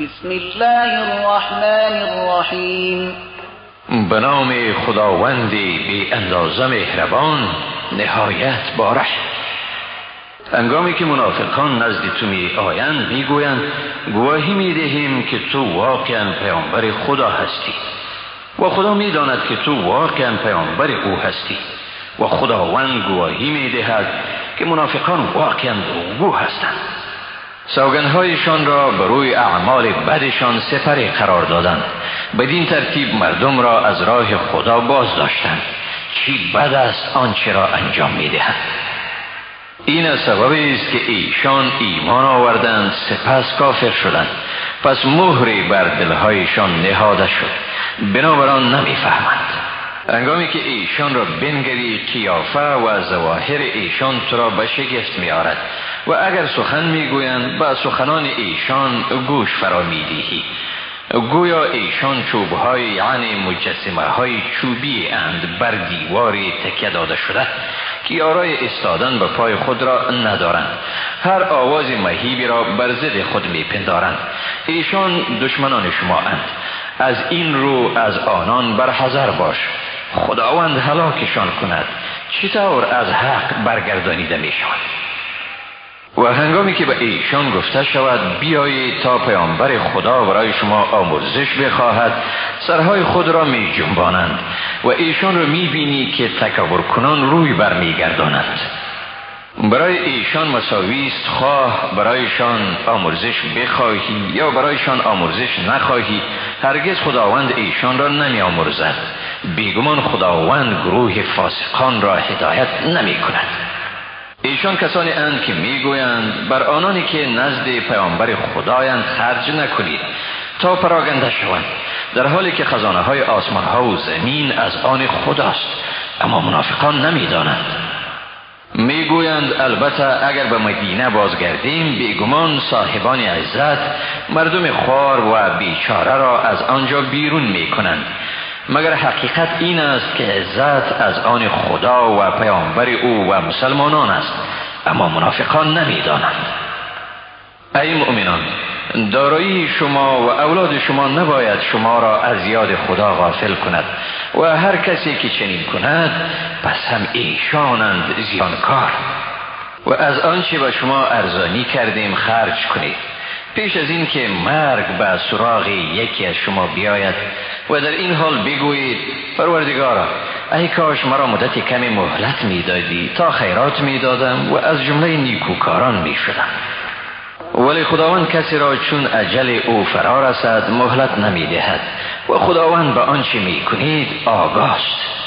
بسم الله الرحمن الرحیم به نام خداوندی بی اندازه مهربان نهایت باره انگامی که منافقان نزد تو می آیند می گویند گواهی می دهیم که تو واقعا پیامبر خدا هستی. و خدا می داند که تو واقعا پیامبر او هستی. و خداوند گواهی می دهد که منافقان واقعا دروغگو هستند. سوگنهایشان را به روی اعمال بدشان سپری قرار دادند. بدین ترتیب مردم را از راه خدا باز داشتند چی بد است آنچه را انجام می دهند این سببی است که ایشان ایمان آوردند سپس کافر شدند. پس مهری بر دلهایشان نهاده شد. بنابران نمی‌فهمند. انگامی که ایشان را بنگری قیافه و زواهر ایشان تو را به شگفت می آرد و اگر سخن می گویند به سخنان ایشان گوش فرا می دیهی گویا ایشان چوب های یعنی مجسمه های چوبی اند بر دیواری تکیه داده شده که آرای استادن به پای خود را ندارند. هر آواز مهیبی را بر ضد خود میپندارند. ایشان دشمنان شما اند. از این رو از آنان برحضر باش. خداوند هلاکشان کند. چطور از حق برگردانیده می‌شوند و هنگامی که به ایشان گفته شود بیایید تا پیامبر خدا برای شما آمرزش بخواهد. سرهای خود را می جنبانند و ایشان را می بینی که تکبر کنان روی بر می برای ایشان مساوی است خواه برایشان آمرزش بخواهی یا برایشان آمرزش نخواهی. هرگز خداوند ایشان را نمی آمرزد. بیگمان خداوند گروه فاسقان را هدایت نمی کند. ایشان کسانی اند که می‌گویند بر آنانی که نزد پیامبر خدایند خرج نکنید تا پراگنده شوند در حالی که خزانه های آسمان ها و زمین از آن خداست اما منافقان نمی‌دانند. می‌گویند البته اگر به مدینه بازگردیم بیگمان صاحبان عزت مردم خوار و بیچاره را از آنجا بیرون می‌کنند. مگر حقیقت این است که عزت از آن خدا و پیامبر او و مسلمانان است اما منافقان نمی‌دانند. ای مؤمنان دارایی شما و اولاد شما نباید شما را از یاد خدا غافل کند و هر کسی که چنین کند پس هم ایشانند زیانکار. و از آنچه به شما ارزانی کردیم خرج کنید. پیش از این که مرگ به سراغ یکی از شما بیاید و در این حال بگویید پروردگارا ای کاش مرا مدت کمی مهلت می‌دادی تا خیرات می‌دادم و از جمله نیکوکاران می‌شدم. ولی خداوند کسی را چون عجل او فرا رسد مهلت نمی‌دهد. و خداوند به آنچه می‌کنید آگاست.